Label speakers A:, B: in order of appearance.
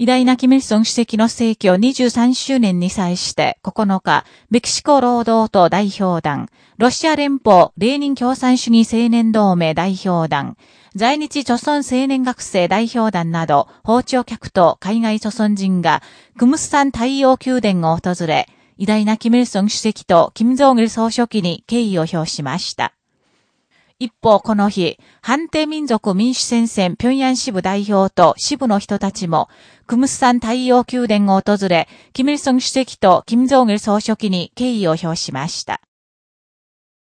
A: 偉大なキム・ルソン主席の逝去23周年に際して9日、メキシコ労働党代表団、ロシア連邦レーニン共産主義青年同盟代表団、在日朝鮮青年学生代表団など、包丁客と海外朝鮮人が、クムスサン太陽宮殿を訪れ、偉大なキム・ルソン主席とキム・ジョン・ル総書記に敬意を表しました。一方、この日、判定民族民主戦線平壌支部代表と支部の人たちも、クムスサン太陽宮殿を訪れ、キム・イルソン主席とキム・ジョン・イル総書記に敬意を表しました。